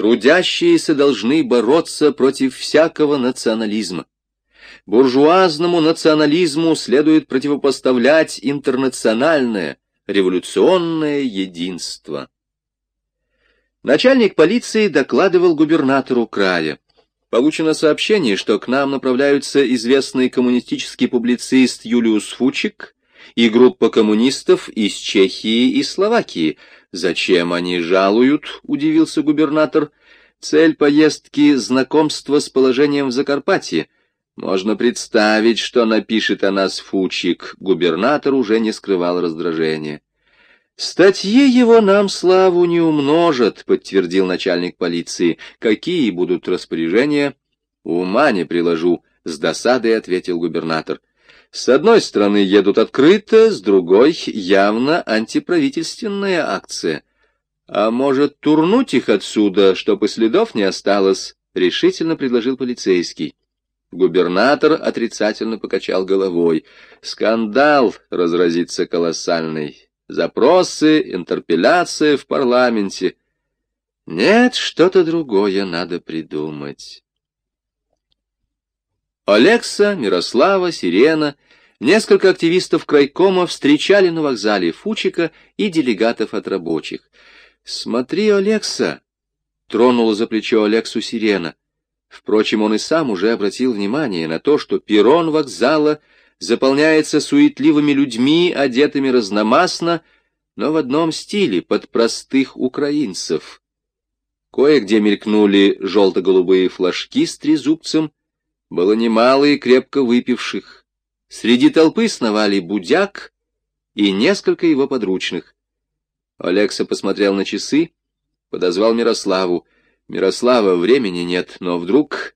Трудящиеся должны бороться против всякого национализма. Буржуазному национализму следует противопоставлять интернациональное, революционное единство. Начальник полиции докладывал губернатору края. Получено сообщение, что к нам направляются известный коммунистический публицист Юлиус Фучик и группа коммунистов из Чехии и Словакии. Зачем они жалуют? — удивился губернатор. Цель поездки — знакомство с положением в Закарпатье. Можно представить, что напишет о нас Фучик. Губернатор уже не скрывал раздражения. «Статьи его нам славу не умножат», — подтвердил начальник полиции. «Какие будут распоряжения?» «Ума не приложу», — с досадой ответил губернатор. «С одной стороны едут открыто, с другой — явно антиправительственная акция. А может, турнуть их отсюда, чтобы следов не осталось?» — решительно предложил полицейский. Губернатор отрицательно покачал головой. «Скандал разразится колоссальный» запросы, интерпеляции в парламенте. Нет, что-то другое надо придумать. Олекса, Мирослава, Сирена, несколько активистов крайкома встречали на вокзале Фучика и делегатов от рабочих. «Смотри, Олекса!» — тронула за плечо Алексу Сирена. Впрочем, он и сам уже обратил внимание на то, что перрон вокзала заполняется суетливыми людьми, одетыми разномастно, но в одном стиле, под простых украинцев. Кое-где мелькнули желто-голубые флажки с трезубцем, было немало и крепко выпивших. Среди толпы сновали Будяк и несколько его подручных. Олекса посмотрел на часы, подозвал Мирославу. «Мирослава, времени нет, но вдруг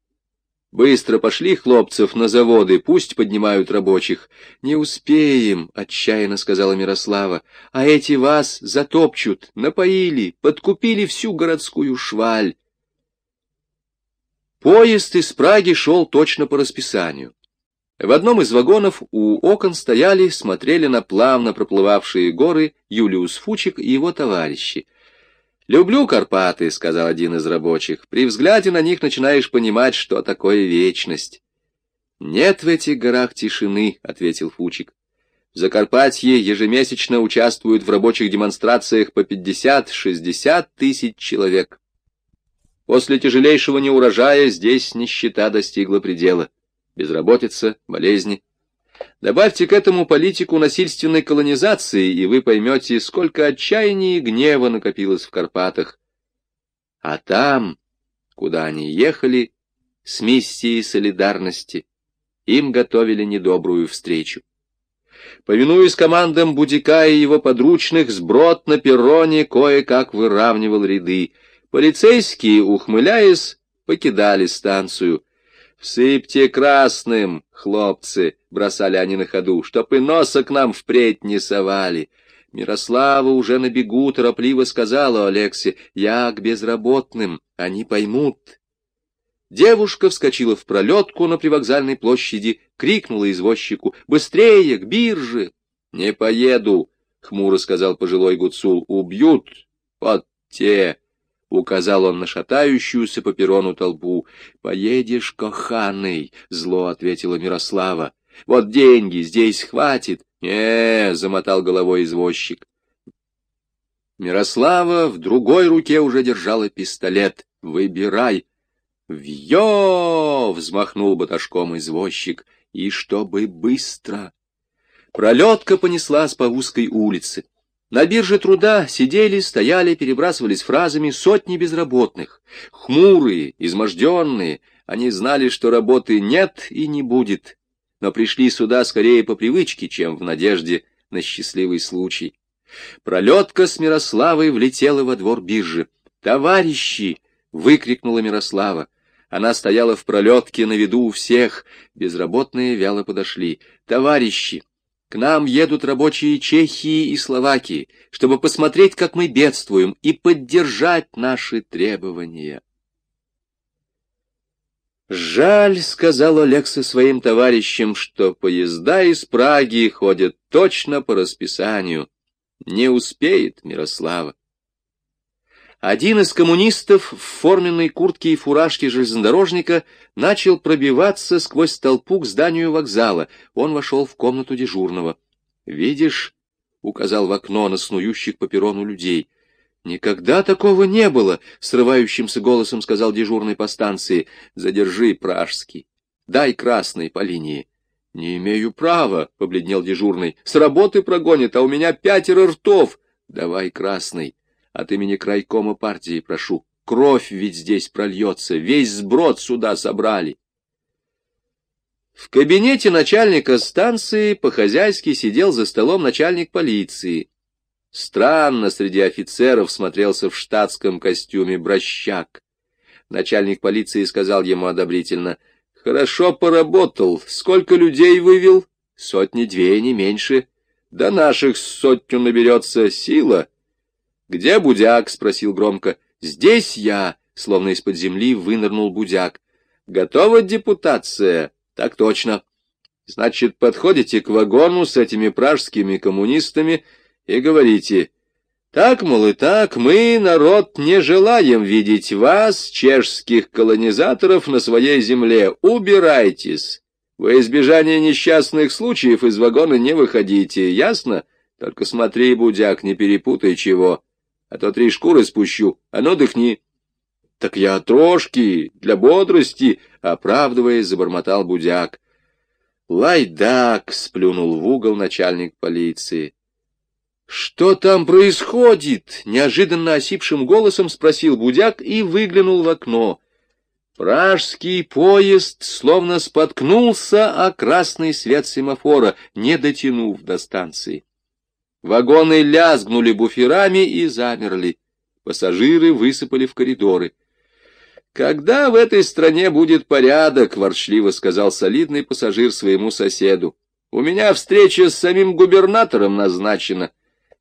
Быстро пошли хлопцев на заводы, пусть поднимают рабочих. Не успеем, — отчаянно сказала Мирослава, — а эти вас затопчут, напоили, подкупили всю городскую шваль. Поезд из Праги шел точно по расписанию. В одном из вагонов у окон стояли, смотрели на плавно проплывавшие горы Юлиус Фучик и его товарищи. «Люблю Карпаты», — сказал один из рабочих. «При взгляде на них начинаешь понимать, что такое вечность». «Нет в этих горах тишины», — ответил Фучик. В Закарпатье ежемесячно участвуют в рабочих демонстрациях по 50-60 тысяч человек. После тяжелейшего неурожая здесь нищета достигла предела. Безработица, болезни, Добавьте к этому политику насильственной колонизации, и вы поймете, сколько отчаяния и гнева накопилось в Карпатах. А там, куда они ехали, с миссией солидарности, им готовили недобрую встречу. Повинуясь командам Будика и его подручных, сброд на перроне кое-как выравнивал ряды. Полицейские, ухмыляясь, покидали станцию — «Всыпьте красным, хлопцы!» — бросали они на ходу, «чтоб и носа к нам впредь не совали!» Мирослава уже на бегу торопливо сказала Алексе, «Я к безработным, они поймут». Девушка вскочила в пролетку на привокзальной площади, крикнула извозчику, «Быстрее, к бирже!» «Не поеду», — хмуро сказал пожилой гуцул, «убьют, вот те». — указал он на шатающуюся по перрону толпу. — Поедешь, коханый, — зло ответила Мирослава. — Вот деньги здесь хватит. — Не, — замотал головой извозчик. Мирослава в другой руке уже держала пистолет. — Выбирай. — Вьё! — взмахнул баташком извозчик. — И чтобы быстро. Пролетка понеслась по узкой улице. На бирже труда сидели, стояли, перебрасывались фразами сотни безработных. Хмурые, изможденные, они знали, что работы нет и не будет, но пришли сюда скорее по привычке, чем в надежде на счастливый случай. Пролетка с Мирославой влетела во двор биржи. «Товарищи!» — выкрикнула Мирослава. Она стояла в пролетке на виду у всех. Безработные вяло подошли. «Товарищи!» К нам едут рабочие Чехии и Словакии, чтобы посмотреть, как мы бедствуем, и поддержать наши требования. «Жаль», — сказал Олекса своим товарищам, — «что поезда из Праги ходят точно по расписанию. Не успеет Мирослава». Один из коммунистов в форменной куртке и фуражке железнодорожника начал пробиваться сквозь толпу к зданию вокзала. Он вошел в комнату дежурного. «Видишь?» — указал в окно на снующих по перрону людей. «Никогда такого не было!» — срывающимся голосом сказал дежурный по станции. «Задержи, Пражский. Дай красный по линии». «Не имею права», — побледнел дежурный. «С работы прогонят, а у меня пятеро ртов». «Давай красный. От имени крайкома партии прошу. Кровь ведь здесь прольется. Весь сброд сюда собрали». В кабинете начальника станции по-хозяйски сидел за столом начальник полиции. Странно среди офицеров смотрелся в штатском костюме бращак. Начальник полиции сказал ему одобрительно — Хорошо поработал. Сколько людей вывел? Сотни-две, не меньше. Да наших сотню наберется сила. Где Будяк? — спросил громко. Здесь я, словно из-под земли вынырнул Будяк. Готова депутация? Так точно. Значит, подходите к вагону с этими пражскими коммунистами и говорите, так, мол, и так, мы, народ, не желаем видеть вас, чешских колонизаторов, на своей земле. Убирайтесь. Во избежание несчастных случаев из вагона не выходите, ясно? Только смотри, будяк, не перепутай чего, а то три шкуры спущу, а ну дыхни. Так я трошки, для бодрости, оправдываясь, забормотал будяк. Лайдак, сплюнул в угол начальник полиции. «Что там происходит?» — неожиданно осипшим голосом спросил Будяк и выглянул в окно. Пражский поезд словно споткнулся о красный свет семафора, не дотянув до станции. Вагоны лязгнули буферами и замерли. Пассажиры высыпали в коридоры. «Когда в этой стране будет порядок?» — ворчливо сказал солидный пассажир своему соседу. «У меня встреча с самим губернатором назначена».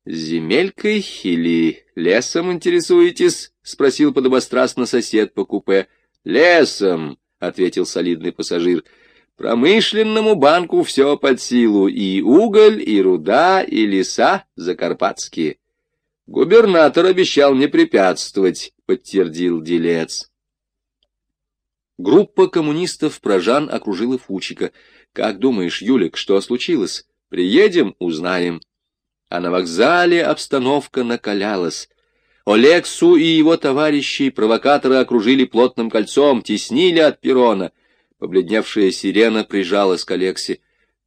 «Земелькой или лесом интересуетесь?» — спросил подобострастно сосед по купе. «Лесом», — ответил солидный пассажир. «Промышленному банку все под силу, и уголь, и руда, и леса закарпатские». «Губернатор обещал не препятствовать», — подтвердил делец. Группа коммунистов-прожан окружила Фучика. «Как думаешь, Юлик, что случилось? Приедем — узнаем» а на вокзале обстановка накалялась. Олексу и его товарищей провокаторы окружили плотным кольцом, теснили от перрона. Побледневшая сирена прижалась к Олексе.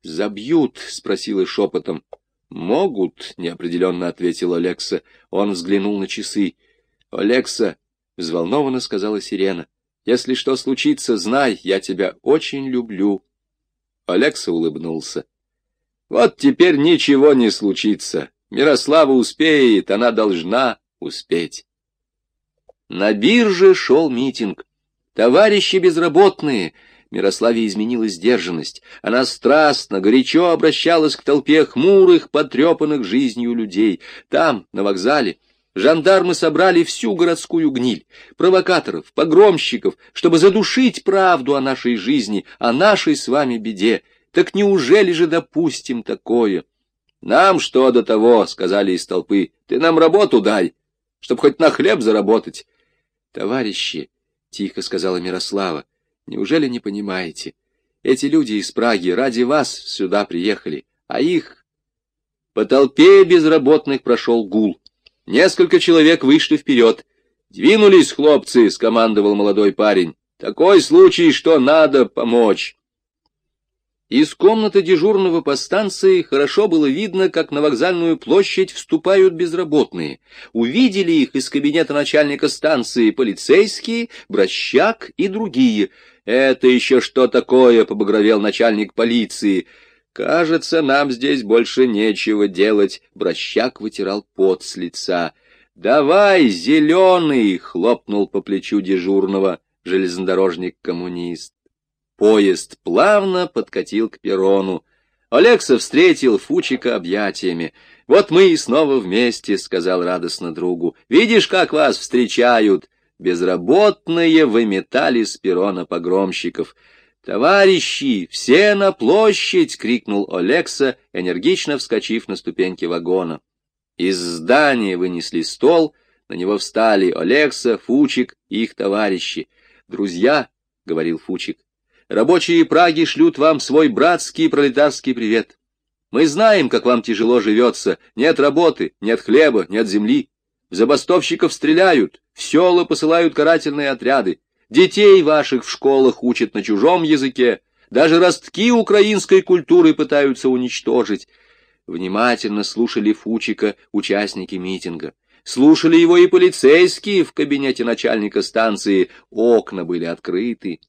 «Забьют?» — спросила шепотом. «Могут», — неопределенно ответил Олекса. Он взглянул на часы. «Олекса», — взволнованно сказала сирена, — «если что случится, знай, я тебя очень люблю». Олекса улыбнулся. Вот теперь ничего не случится. Мирослава успеет, она должна успеть. На бирже шел митинг. Товарищи безработные, Мирославе изменила сдержанность. Она страстно, горячо обращалась к толпе хмурых, потрепанных жизнью людей. Там, на вокзале, жандармы собрали всю городскую гниль, провокаторов, погромщиков, чтобы задушить правду о нашей жизни, о нашей с вами беде. Так неужели же допустим такое? Нам что до того, — сказали из толпы, — ты нам работу дай, чтоб хоть на хлеб заработать. Товарищи, — тихо сказала Мирослава, — неужели не понимаете? Эти люди из Праги ради вас сюда приехали, а их... По толпе безработных прошел гул. Несколько человек вышли вперед. «Двинулись, хлопцы!» — скомандовал молодой парень. «Такой случай, что надо помочь!» Из комнаты дежурного по станции хорошо было видно, как на вокзальную площадь вступают безработные. Увидели их из кабинета начальника станции полицейские, Бращак и другие. «Это еще что такое?» — побагровел начальник полиции. «Кажется, нам здесь больше нечего делать», — Бращак вытирал пот с лица. «Давай, зеленый!» — хлопнул по плечу дежурного железнодорожник-коммунист. Поезд плавно подкатил к перрону. Олекса встретил Фучика объятиями. «Вот мы и снова вместе», — сказал радостно другу. «Видишь, как вас встречают?» Безработные выметали с перрона погромщиков. «Товарищи, все на площадь!» — крикнул Олекса, энергично вскочив на ступеньки вагона. Из здания вынесли стол, На него встали Олекса, Фучик и их товарищи. «Друзья», — говорил Фучик, — «рабочие Праги шлют вам свой братский пролетарский привет. Мы знаем, как вам тяжело живется. Нет работы, нет хлеба, нет земли. В забастовщиков стреляют, в села посылают карательные отряды. Детей ваших в школах учат на чужом языке. Даже ростки украинской культуры пытаются уничтожить. Внимательно слушали Фучика участники митинга. Слушали его и полицейские в кабинете начальника станции. Окна были открыты.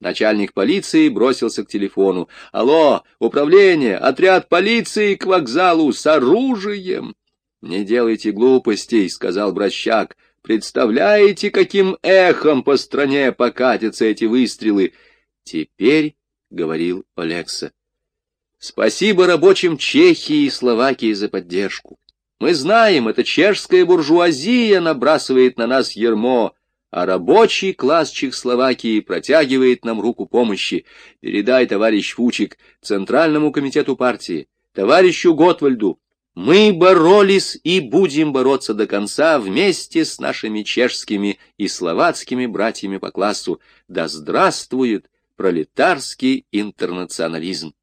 Начальник полиции бросился к телефону. «Алло, управление, отряд полиции к вокзалу с оружием!» «Не делайте глупостей», — сказал Бращак. «Представляете, каким эхом по стране покатятся эти выстрелы?» «Теперь», — говорил Олекса, — «спасибо рабочим Чехии и Словакии за поддержку. Мы знаем, эта чешская буржуазия набрасывает на нас ермо, а рабочий класс Чехословакии протягивает нам руку помощи. Передай, товарищ Фучик, Центральному комитету партии, товарищу Готвальду. Мы боролись и будем бороться до конца вместе с нашими чешскими и словацкими братьями по классу. Да здравствует пролетарский интернационализм!